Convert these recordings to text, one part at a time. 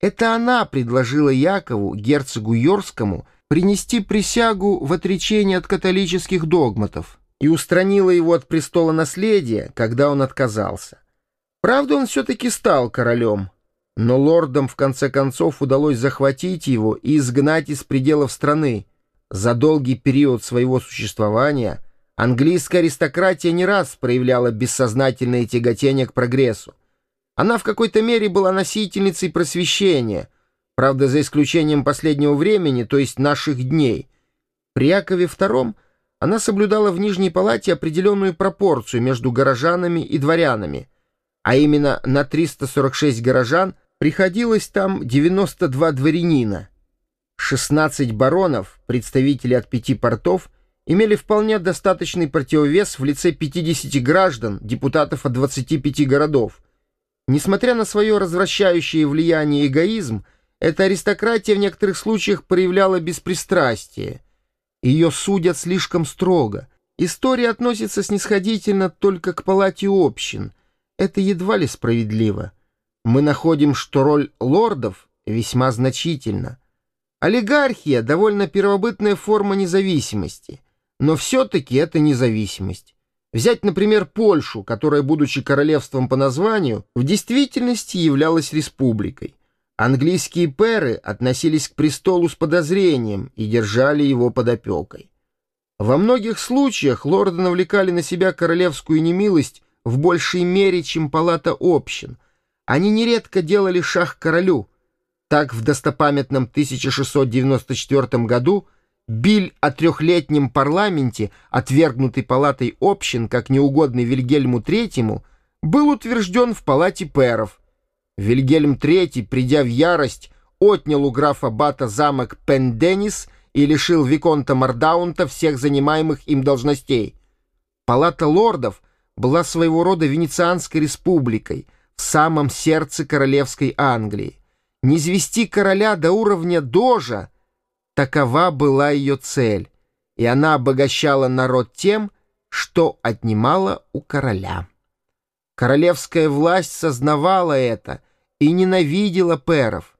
Это она предложила Якову, герцогу Йорскому, принести присягу в отречение от католических догматов и устранила его от престола наследия, когда он отказался. Правда, он все-таки стал королем, но лордам в конце концов удалось захватить его и изгнать из пределов страны. За долгий период своего существования английская аристократия не раз проявляла бессознательное тяготение к прогрессу. Она в какой-то мере была носительницей просвещения, правда, за исключением последнего времени, то есть наших дней. При Якове II она соблюдала в Нижней Палате определенную пропорцию между горожанами и дворянами, а именно на 346 горожан приходилось там 92 дворянина. 16 баронов, представители от пяти портов, имели вполне достаточный противовес в лице 50 граждан, депутатов от 25 городов. Несмотря на свое развращающее влияние эгоизм, эта аристократия в некоторых случаях проявляла беспристрастие. Ее судят слишком строго. История относится снисходительно только к палате общин. Это едва ли справедливо. Мы находим, что роль лордов весьма значительна. Олигархия — довольно первобытная форма независимости, но все-таки это независимость. Взять, например, Польшу, которая, будучи королевством по названию, в действительности являлась республикой. Английские пэры относились к престолу с подозрением и держали его под опекой. Во многих случаях лорды навлекали на себя королевскую немилость в большей мере, чем палата общин. Они нередко делали шах королю, так, в достопамятном 1694 году Биль о трехлетнем парламенте, отвергнутый палатой общин как неугодный Вильгельму III, был утвержден в палате пэров. Вильгельм III, придя в ярость, отнял у графа Бата замок Пенденис и лишил Виконта Мардаунта всех занимаемых им должностей. Палата лордов была своего рода Венецианской республикой в самом сердце королевской Англии низвести короля до уровня дожа, такова была ее цель, и она обогащала народ тем, что отнимала у короля. Королевская власть сознавала это и ненавидела перов.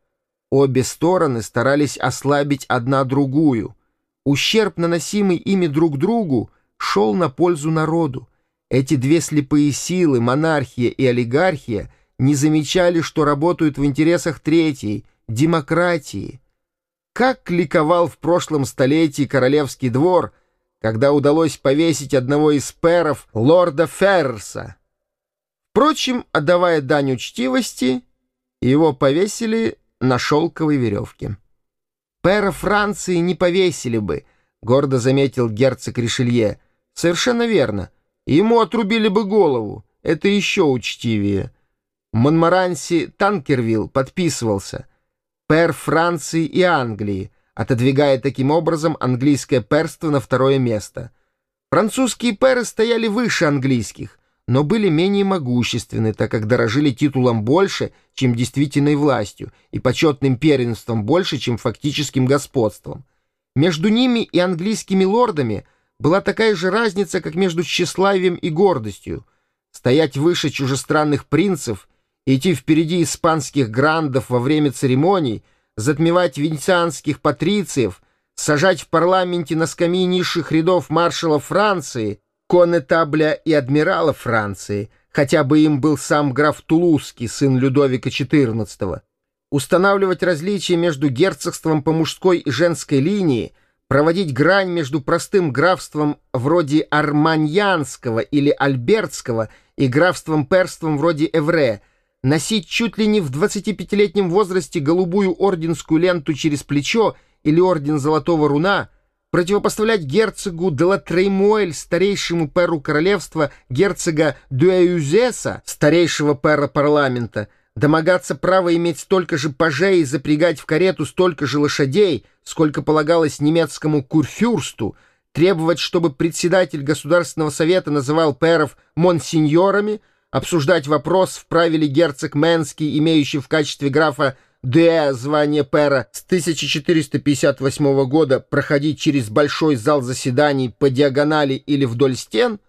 Обе стороны старались ослабить одна другую. Ущерб, наносимый ими друг другу, шел на пользу народу. Эти две слепые силы, монархия и олигархия — не замечали, что работают в интересах третьей, демократии. Как ликовал в прошлом столетии королевский двор, когда удалось повесить одного из перов, лорда Феррса. Впрочем, отдавая дань учтивости, его повесили на шелковой веревке. Пера Франции не повесили бы, гордо заметил герцог Ришелье. Совершенно верно. Ему отрубили бы голову. Это еще учтивее. Монмаранси Танкервилл подписывался «Пер Франции и Англии», отодвигая таким образом английское перство на второе место. Французские перы стояли выше английских, но были менее могущественны, так как дорожили титулом больше, чем действительной властью, и почетным первенством больше, чем фактическим господством. Между ними и английскими лордами была такая же разница, как между тщеславием и гордостью. Стоять выше чужестранных принцев идти впереди испанских грандов во время церемоний, затмевать венецианских патрициев, сажать в парламенте на скамьи низших рядов маршалов Франции, конетабля и адмирала Франции, хотя бы им был сам граф Тулузский, сын Людовика XIV, устанавливать различия между герцогством по мужской и женской линии, проводить грань между простым графством вроде Арманьянского или Альбертского и графством-перством вроде Эвре — носить чуть ли не в 25-летнем возрасте голубую орденскую ленту через плечо или орден Золотого Руна, противопоставлять герцогу Делатреймуэль, старейшему перу королевства, герцога Дуэюзеса, старейшего пера парламента, домогаться права иметь столько же пажей и запрягать в карету столько же лошадей, сколько полагалось немецкому курфюрсту, требовать, чтобы председатель Государственного совета называл перов монсеньорами, обсуждать вопрос, вправе ли герцог Менский, имеющий в качестве графа Д звание пера с 1458 года, проходить через большой зал заседаний по диагонали или вдоль стен,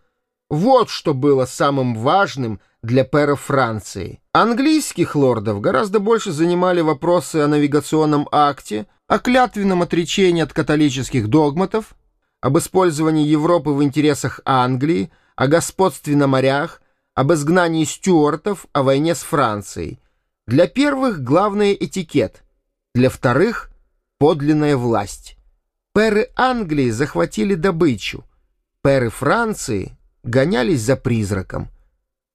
вот что было самым важным для пэров Франции. Английских лордов гораздо больше занимали вопросы о навигационном акте, о клятвенном отречении от католических догматов, об использовании Европы в интересах Англии, о господстве на морях, об изгнании стюартов, о войне с Францией. Для первых главный этикет, для вторых — подлинная власть. Пэры Англии захватили добычу, пэры Франции гонялись за призраком.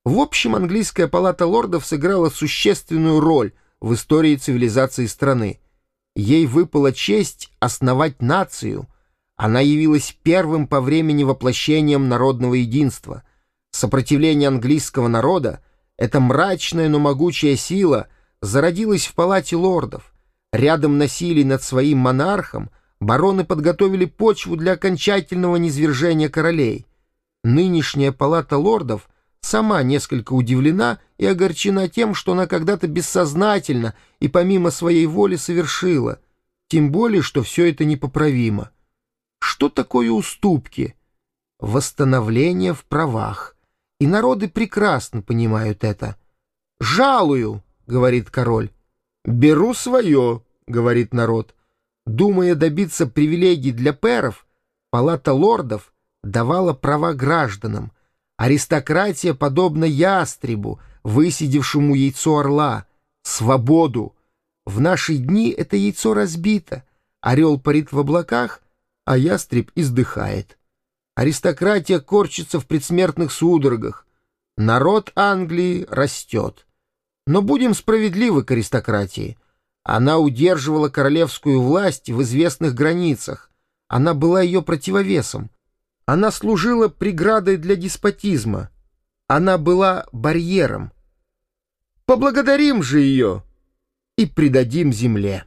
В общем, английская палата лордов сыграла существенную роль в истории цивилизации страны. Ей выпала честь основать нацию. Она явилась первым по времени воплощением народного единства. Сопротивление английского народа, эта мрачная, но могучая сила, зародилась в палате лордов. Рядом насилий над своим монархом бароны подготовили почву для окончательного низвержения королей. Нынешняя палата лордов — сама несколько удивлена и огорчена тем, что она когда-то бессознательно и помимо своей воли совершила, тем более, что все это непоправимо. Что такое уступки? Восстановление в правах. И народы прекрасно понимают это. «Жалую», — говорит король. «Беру свое», — говорит народ. Думая добиться привилегий для пэров, палата лордов давала права гражданам, Аристократия подобна ястребу, высидевшему яйцо орла. Свободу! В наши дни это яйцо разбито. Орел парит в облаках, а ястреб издыхает. Аристократия корчится в предсмертных судорогах. Народ Англии растет. Но будем справедливы к аристократии. Она удерживала королевскую власть в известных границах. Она была ее противовесом. Она служила преградой для деспотизма. Она была барьером. Поблагодарим же ее и предадим земле.